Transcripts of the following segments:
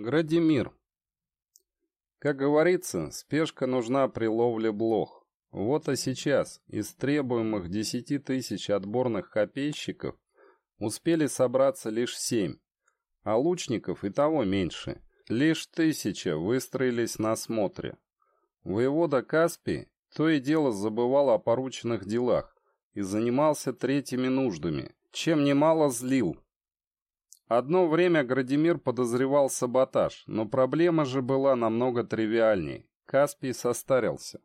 Градимир. Как говорится, спешка нужна при ловле блох. Вот и сейчас из требуемых 10 тысяч отборных копейщиков успели собраться лишь семь, а лучников и того меньше. Лишь тысяча выстроились на смотре. Воевода Каспий то и дело забывал о порученных делах и занимался третьими нуждами, чем немало злил Одно время Градимир подозревал саботаж, но проблема же была намного тривиальней. Каспий состарился.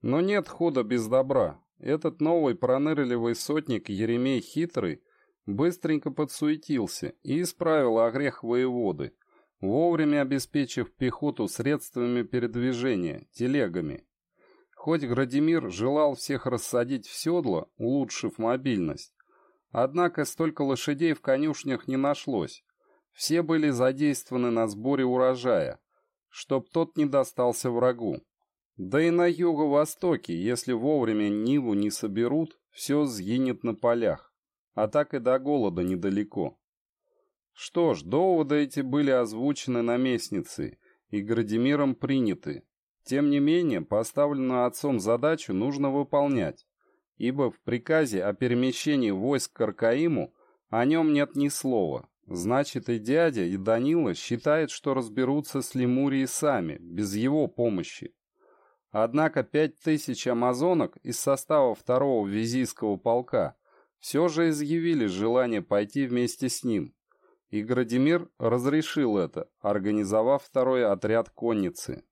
Но нет худа без добра. Этот новый пронырливый сотник Еремей Хитрый быстренько подсуетился и исправил огрех воеводы, вовремя обеспечив пехоту средствами передвижения, телегами. Хоть Градимир желал всех рассадить в седло, улучшив мобильность, Однако столько лошадей в конюшнях не нашлось. Все были задействованы на сборе урожая, чтоб тот не достался врагу. Да и на юго-востоке, если вовремя Ниву не соберут, все сгинет на полях. А так и до голода недалеко. Что ж, доводы эти были озвучены наместницей и Градимиром приняты. Тем не менее, поставленную отцом задачу нужно выполнять ибо в приказе о перемещении войск к Аркаиму о нем нет ни слова. Значит, и дядя, и Данила считают, что разберутся с Лемурией сами, без его помощи. Однако пять тысяч амазонок из состава второго визийского полка все же изъявили желание пойти вместе с ним. И Градимир разрешил это, организовав второй отряд конницы.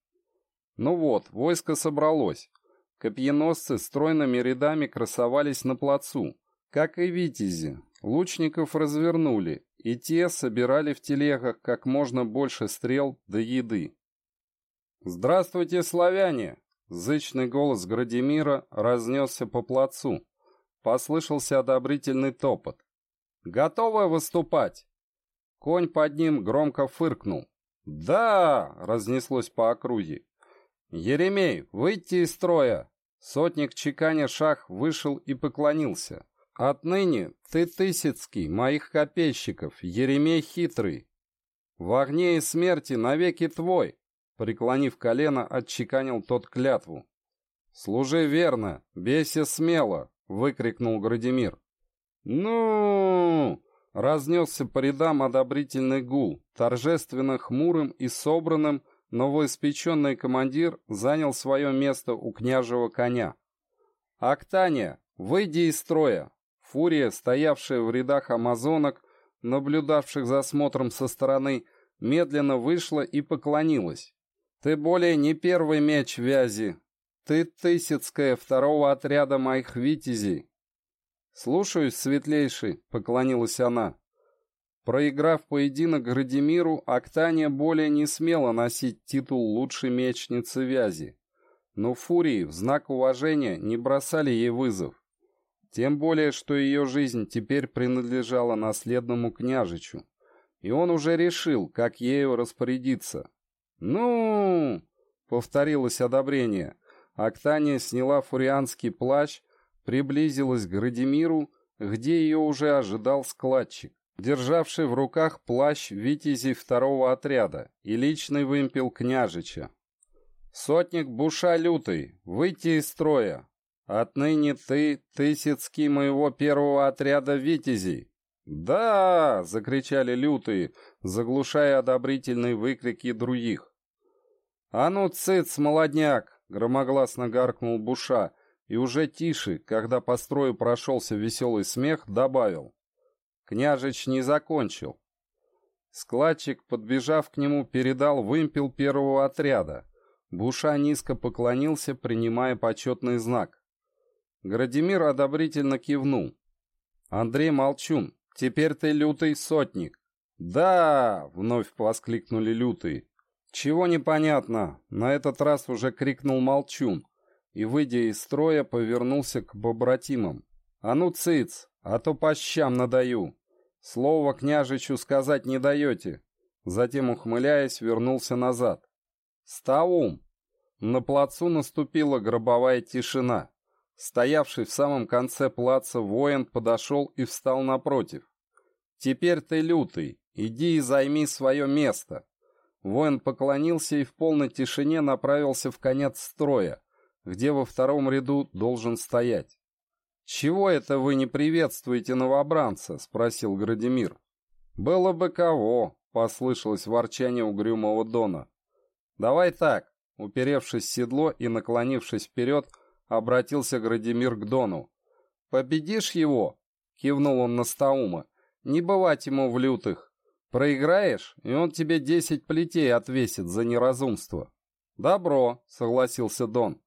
Ну вот, войско собралось, Копьеносцы стройными рядами красовались на плацу, как и витязи. Лучников развернули, и те собирали в телегах как можно больше стрел до еды. «Здравствуйте, славяне!» Зычный голос Градимира разнесся по плацу. Послышался одобрительный топот. «Готовы выступать?» Конь под ним громко фыркнул. «Да!» — разнеслось по округе. «Еремей, выйти из строя!» Сотник чеканя шах вышел и поклонился. «Отныне ты Тысяцкий, моих копейщиков, Еремей Хитрый. В огне и смерти навеки твой!» Преклонив колено, отчеканил тот клятву. «Служи верно, бейся смело!» — выкрикнул Градимир. «Ну!» — разнесся по рядам одобрительный гул, торжественно хмурым и собранным, новоиспеченный командир занял свое место у княжего коня. «Актания, выйди из строя!» Фурия, стоявшая в рядах амазонок, наблюдавших за осмотром со стороны, медленно вышла и поклонилась. «Ты более не первый меч вязи. Ты Тысяцкая второго отряда моих витязей». «Слушаюсь, светлейший», — поклонилась она. Проиграв поединок Градимиру, Актания более не смела носить титул лучшей мечницы вязи. Но Фурии в знак уважения не бросали ей вызов. Тем более, что ее жизнь теперь принадлежала наследному княжичу. И он уже решил, как ею распорядиться. «Ну!» — повторилось одобрение. Актания сняла фурианский плащ, приблизилась к Градимиру, где ее уже ожидал складчик державший в руках плащ витязей второго отряда и личный вымпел княжича. «Сотник Буша Лютый, выйти из строя! Отныне ты Тысяцкий моего первого отряда витязей!» «Да!» — закричали лютые, заглушая одобрительные выкрики других. «А ну, цыц, молодняк!» — громогласно гаркнул Буша, и уже тише, когда по строю прошелся веселый смех, добавил. Княжич не закончил. Складчик, подбежав к нему, передал вымпел первого отряда. Буша низко поклонился, принимая почетный знак. Градимир одобрительно кивнул. «Андрей Молчун, теперь ты лютый сотник». «Да!» — вновь воскликнули лютые. «Чего непонятно?» — на этот раз уже крикнул Молчун и, выйдя из строя, повернулся к побратимам. «А ну, цыц! А то по щам надаю. Слово княжичу сказать не даете». Затем, ухмыляясь, вернулся назад. «Стаум!» На плацу наступила гробовая тишина. Стоявший в самом конце плаца воин подошел и встал напротив. «Теперь ты лютый, иди и займи свое место». Воин поклонился и в полной тишине направился в конец строя, где во втором ряду должен стоять. «Чего это вы не приветствуете новобранца?» — спросил Градимир. «Было бы кого», — послышалось ворчание угрюмого Дона. «Давай так», — уперевшись в седло и наклонившись вперед, обратился Градимир к Дону. «Победишь его?» — кивнул он на Стаума. «Не бывать ему в лютых. Проиграешь, и он тебе десять плетей отвесит за неразумство». «Добро», — согласился Дон.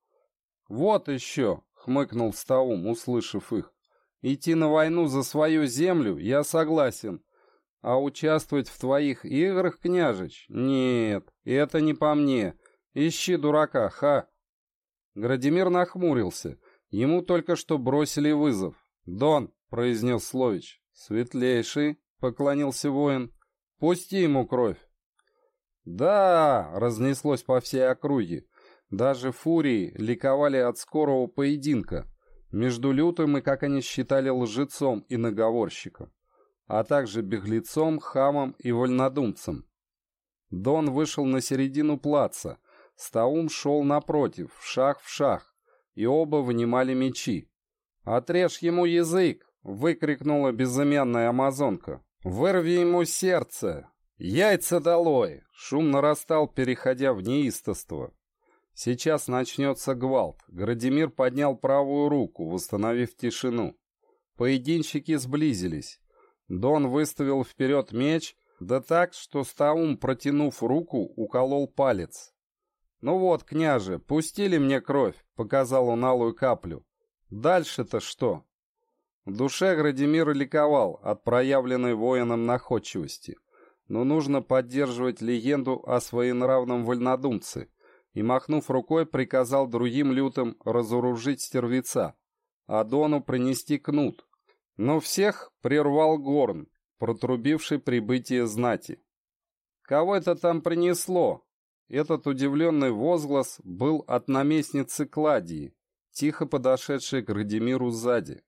«Вот еще», — хмыкнул Стаум, услышав их. «Идти на войну за свою землю я согласен. А участвовать в твоих играх, княжич? Нет, это не по мне. Ищи дурака, ха!» Градимир нахмурился. Ему только что бросили вызов. «Дон», — произнес Слович. «Светлейший», — поклонился воин. «Пусти ему кровь». «Да!» — разнеслось по всей округе. Даже фурии ликовали от скорого поединка между лютым и, как они считали, лжецом и наговорщиком, а также беглецом, хамом и вольнодумцем. Дон вышел на середину плаца, Стаум шел напротив, шаг в шаг, и оба вынимали мечи. «Отрежь ему язык!» — выкрикнула безымянная амазонка. «Вырви ему сердце! Яйца долой!» Шум нарастал, переходя в неистовство. Сейчас начнется гвалт. Градимир поднял правую руку, восстановив тишину. Поединщики сблизились. Дон выставил вперед меч, да так, что Стаум, протянув руку, уколол палец. «Ну вот, княже, пустили мне кровь», — показал он алую каплю. «Дальше-то что?» В душе Градимир ликовал от проявленной воином находчивости. Но нужно поддерживать легенду о своенравном вольнодумце — и, махнув рукой, приказал другим лютым разоружить стервеца, а Дону принести кнут. Но всех прервал Горн, протрубивший прибытие знати. «Кого это там принесло?» Этот удивленный возглас был от наместницы Кладии, тихо подошедшей к Радимиру сзади.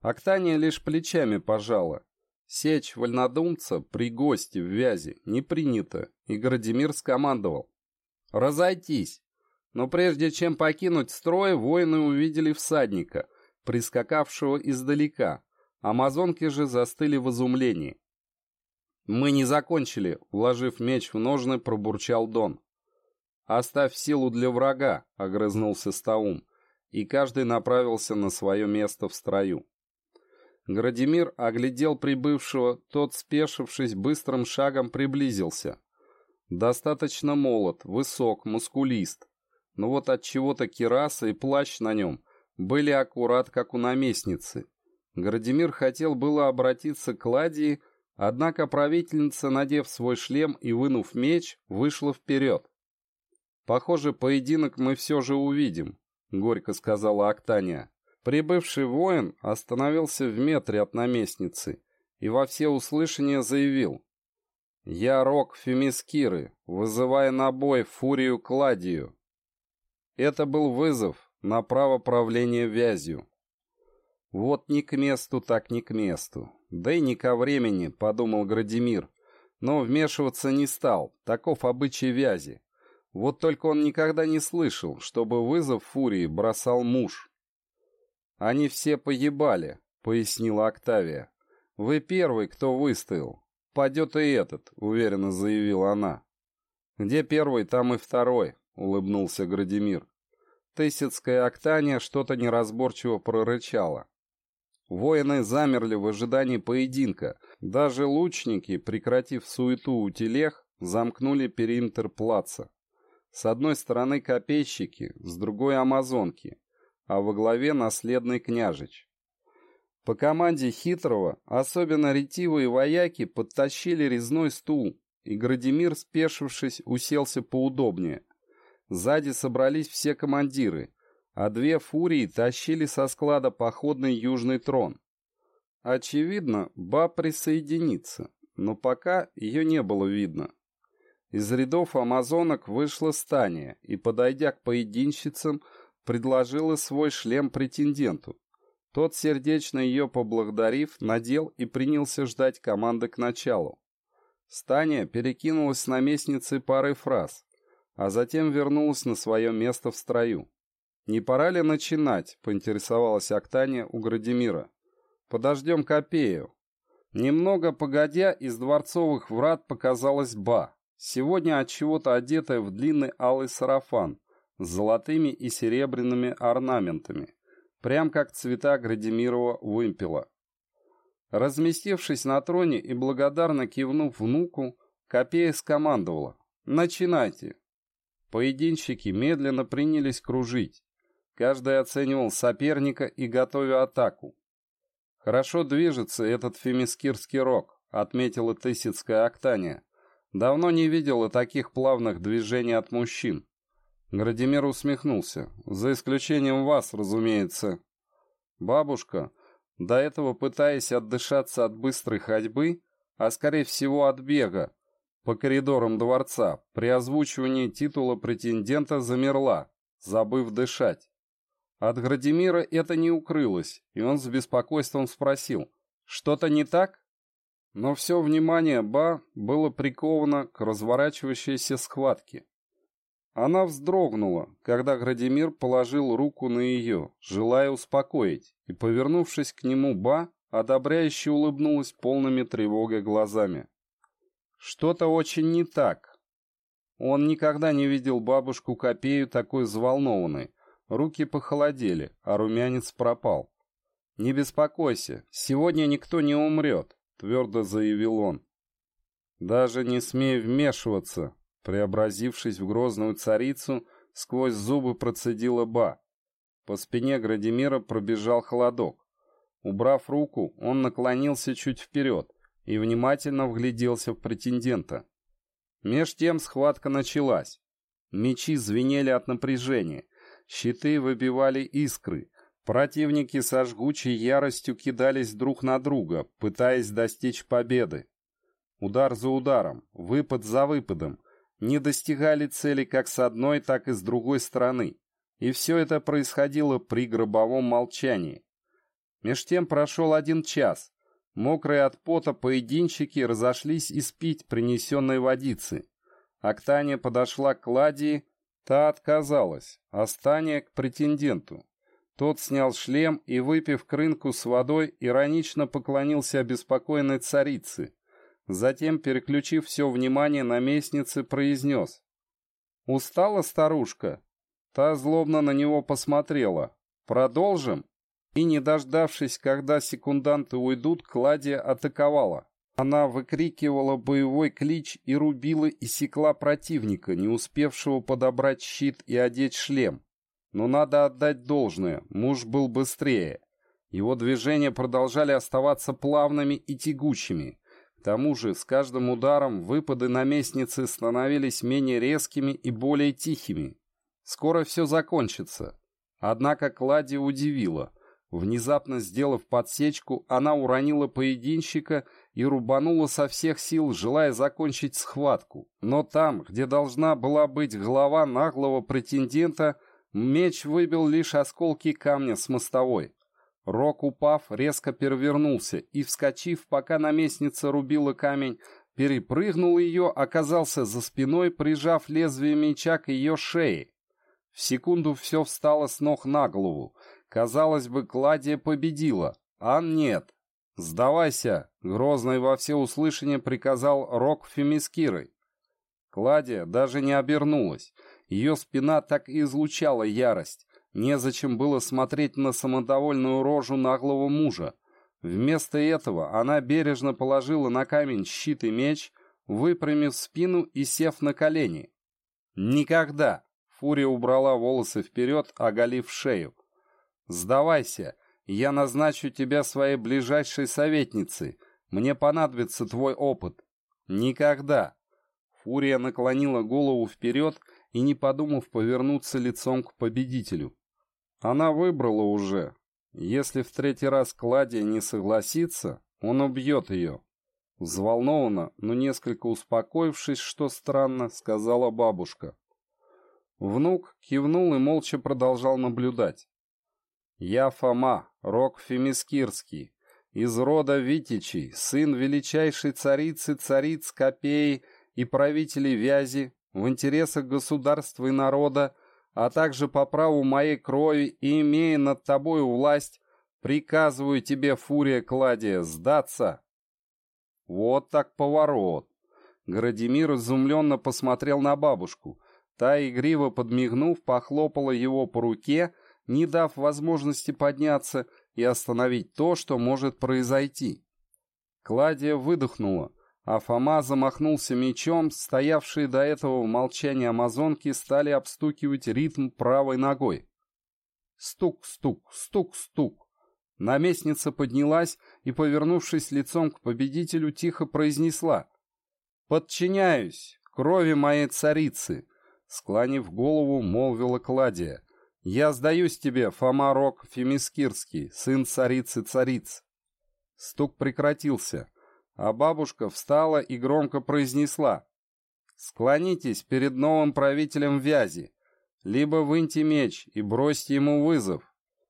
Октания лишь плечами пожала. Сечь вольнодумца при гости в вязи не принято, и Градимир скомандовал. Разойтись. Но прежде чем покинуть строй, воины увидели всадника, прискакавшего издалека. Амазонки же застыли в изумлении. «Мы не закончили», — вложив меч в ножны, пробурчал Дон. «Оставь силу для врага», — огрызнулся Стаум, и каждый направился на свое место в строю. Градимир оглядел прибывшего, тот, спешившись, быстрым шагом приблизился. Достаточно молод, высок, мускулист. Но вот от чего-то кираса и плащ на нем были аккурат, как у наместницы. Градимир хотел было обратиться к Ладии, однако правительница, надев свой шлем и вынув меч, вышла вперед. «Похоже, поединок мы все же увидим», — горько сказала Актания. Прибывший воин остановился в метре от наместницы и во всеуслышание заявил. Я рок Фемискиры, вызывая на бой Фурию Кладию. Это был вызов на право правления вязью. Вот не к месту, так не к месту. Да и не ко времени, подумал Градимир. Но вмешиваться не стал, таков обычай вязи. Вот только он никогда не слышал, чтобы вызов Фурии бросал муж. «Они все погибали», — пояснила Октавия. «Вы первый, кто выстоял падет и этот», — уверенно заявила она. «Где первый, там и второй», — улыбнулся Градимир. Тысяцкая Октания что-то неразборчиво прорычала. Воины замерли в ожидании поединка. Даже лучники, прекратив суету у телег, замкнули периметр плаца. С одной стороны копейщики, с другой амазонки, а во главе наследный княжич. По команде хитрого, особенно ретивые вояки подтащили резной стул, и Градимир, спешившись, уселся поудобнее. Сзади собрались все командиры, а две фурии тащили со склада походный южный трон. Очевидно, Ба присоединится, но пока ее не было видно. Из рядов амазонок вышла Стания и, подойдя к поединщицам, предложила свой шлем претенденту. Тот, сердечно ее поблагодарив, надел и принялся ждать команды к началу. Стания перекинулась с наместницей парой фраз, а затем вернулась на свое место в строю. «Не пора ли начинать?» — поинтересовалась Октания у Градимира. «Подождем Копею». Немного погодя, из дворцовых врат показалась Ба, сегодня от чего-то одетая в длинный алый сарафан с золотыми и серебряными орнаментами, прям как цвета Градимирова вымпела. Разместившись на троне и благодарно кивнув внуку, Копея скомандовала «Начинайте!». Поединщики медленно принялись кружить. Каждый оценивал соперника и готовя атаку. «Хорошо движется этот фемискирский рок», — отметила Тысяцкая Октания. «Давно не видела таких плавных движений от мужчин». Градимир усмехнулся. «За исключением вас, разумеется». «Бабушка, до этого пытаясь отдышаться от быстрой ходьбы, а скорее всего от бега, по коридорам дворца, при озвучивании титула претендента замерла, забыв дышать. От Градимира это не укрылось, и он с беспокойством спросил, «Что-то не так?» Но все внимание Ба было приковано к разворачивающейся схватке. Она вздрогнула, когда Градимир положил руку на ее, желая успокоить, и, повернувшись к нему, Ба, одобряюще улыбнулась полными тревогой глазами. Что-то очень не так. Он никогда не видел бабушку Копею такой взволнованной. Руки похолодели, а румянец пропал. «Не беспокойся, сегодня никто не умрет», — твердо заявил он. «Даже не смей вмешиваться», Преобразившись в грозную царицу, сквозь зубы процедила Ба. По спине Градимира пробежал холодок. Убрав руку, он наклонился чуть вперед и внимательно вгляделся в претендента. Меж тем схватка началась. Мечи звенели от напряжения, щиты выбивали искры, противники со жгучей яростью кидались друг на друга, пытаясь достичь победы. Удар за ударом, выпад за выпадом, не достигали цели как с одной, так и с другой стороны, и все это происходило при гробовом молчании. Меж тем прошел один час. Мокрые от пота поединщики разошлись испить принесенной водицы. Актания подошла к Ладии, та отказалась, а к претенденту. Тот снял шлем и, выпив крынку с водой, иронично поклонился обеспокоенной царице, Затем, переключив все внимание на местницы, произнес. «Устала старушка?» Та злобно на него посмотрела. «Продолжим?» И, не дождавшись, когда секунданты уйдут, Кладия атаковала. Она выкрикивала боевой клич и рубила и секла противника, не успевшего подобрать щит и одеть шлем. Но надо отдать должное, муж был быстрее. Его движения продолжали оставаться плавными и тягучими. К тому же с каждым ударом выпады наместницы становились менее резкими и более тихими. Скоро все закончится. Однако Клади удивила. Внезапно сделав подсечку, она уронила поединщика и рубанула со всех сил, желая закончить схватку. Но там, где должна была быть голова наглого претендента, меч выбил лишь осколки камня с мостовой. Рок, упав, резко перевернулся и, вскочив, пока наместница рубила камень, перепрыгнул ее, оказался за спиной, прижав лезвие меча к ее шее. В секунду все встало с ног на голову. Казалось бы, Кладия победила, а нет. «Сдавайся!» — грозный во всеуслышание приказал Рок Фемискирой. Кладия даже не обернулась. Ее спина так и излучала ярость. Незачем было смотреть на самодовольную рожу наглого мужа. Вместо этого она бережно положила на камень щит и меч, выпрямив спину и сев на колени. «Никогда!» — Фурия убрала волосы вперед, оголив шею. «Сдавайся, я назначу тебя своей ближайшей советницей. Мне понадобится твой опыт». «Никогда!» Фурия наклонила голову вперед и, не подумав, повернуться лицом к победителю. Она выбрала уже. Если в третий раз Кладия не согласится, он убьет ее. Взволнованно, но несколько успокоившись, что странно, сказала бабушка. Внук кивнул и молча продолжал наблюдать. «Я Фома, Рок Фемискирский. из рода Витичей, сын величайшей царицы цариц Копеи и правителей Вязи, в интересах государства и народа, а также по праву моей крови и имея над тобою власть, приказываю тебе, Фурия Кладия, сдаться. Вот так поворот. Градимир изумленно посмотрел на бабушку. Та, игриво подмигнув, похлопала его по руке, не дав возможности подняться и остановить то, что может произойти. Кладия выдохнула, а Фома замахнулся мечом, стоявшие до этого в молчании амазонки стали обстукивать ритм правой ногой. Стук-стук, стук-стук. Наместница поднялась и, повернувшись лицом к победителю, тихо произнесла «Подчиняюсь крови моей царицы!» Склонив голову, молвила Кладия. «Я сдаюсь тебе, Фома Рок Фемискирский, сын царицы цариц!» Стук прекратился а бабушка встала и громко произнесла «Склонитесь перед новым правителем Вязи, либо выньте меч и бросьте ему вызов».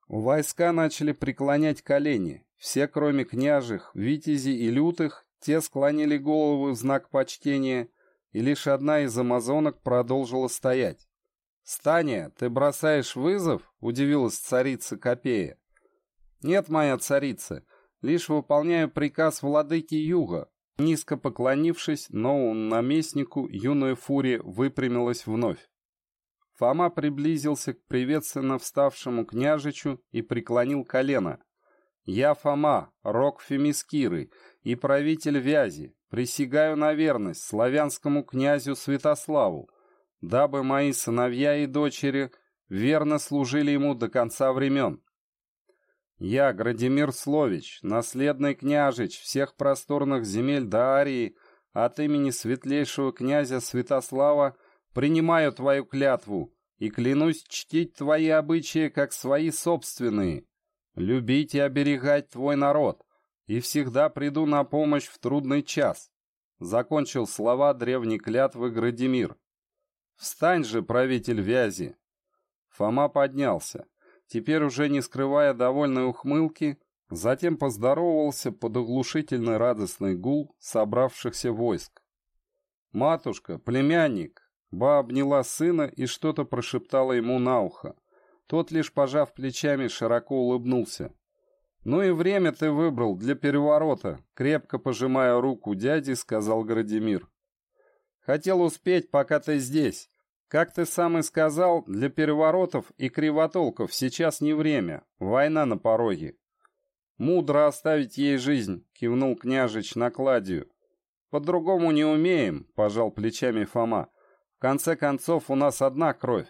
Войска начали преклонять колени, все, кроме княжих, витязей и лютых, те склонили головы в знак почтения, и лишь одна из амазонок продолжила стоять. «Стания, ты бросаешь вызов?» — удивилась царица Копея. «Нет, моя царица, Лишь выполняю приказ владыки Юга. Низко поклонившись новому наместнику, юная фурия выпрямилась вновь. Фома приблизился к приветственно вставшему княжичу и преклонил колено. «Я Фома, рок Фемискиры и правитель Вязи, присягаю на верность славянскому князю Святославу, дабы мои сыновья и дочери верно служили ему до конца времен. Я, Градимир Слович, наследный княжич всех просторных земель Даарии, от имени светлейшего князя Святослава, принимаю твою клятву и клянусь чтить твои обычаи как свои собственные, любить и оберегать твой народ, и всегда приду на помощь в трудный час. Закончил слова древней клятвы Градимир. Встань же, правитель Вязи. Фома поднялся теперь уже не скрывая довольной ухмылки, затем поздоровался под оглушительный радостный гул собравшихся войск. «Матушка, племянник!» Ба обняла сына и что-то прошептала ему на ухо. Тот, лишь пожав плечами, широко улыбнулся. «Ну и время ты выбрал для переворота», — крепко пожимая руку дяди, сказал Градимир. «Хотел успеть, пока ты здесь. Как ты сам и сказал, для переворотов и кривотолков сейчас не время, война на пороге. Мудро оставить ей жизнь, кивнул княжич на Кладию. По-другому не умеем, пожал плечами Фома. В конце концов, у нас одна кровь.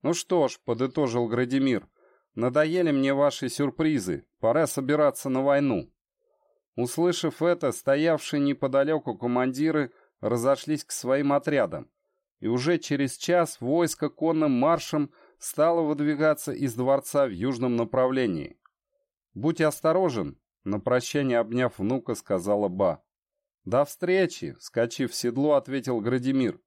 Ну что ж, подытожил Градимир, надоели мне ваши сюрпризы, пора собираться на войну. Услышав это, стоявшие неподалеку командиры разошлись к своим отрядам и уже через час войско конным маршем стало выдвигаться из дворца в южном направлении. «Будь осторожен», — на прощание обняв внука, сказала Ба. «До встречи!» — скачив в седло, ответил Градимир.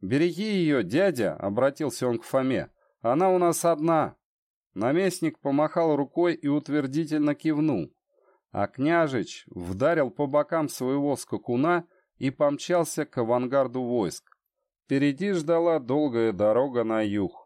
«Береги ее, дядя!» — обратился он к Фоме. «Она у нас одна!» Наместник помахал рукой и утвердительно кивнул. А княжич вдарил по бокам своего скакуна и помчался к авангарду войск. Впереди ждала долгая дорога на юг.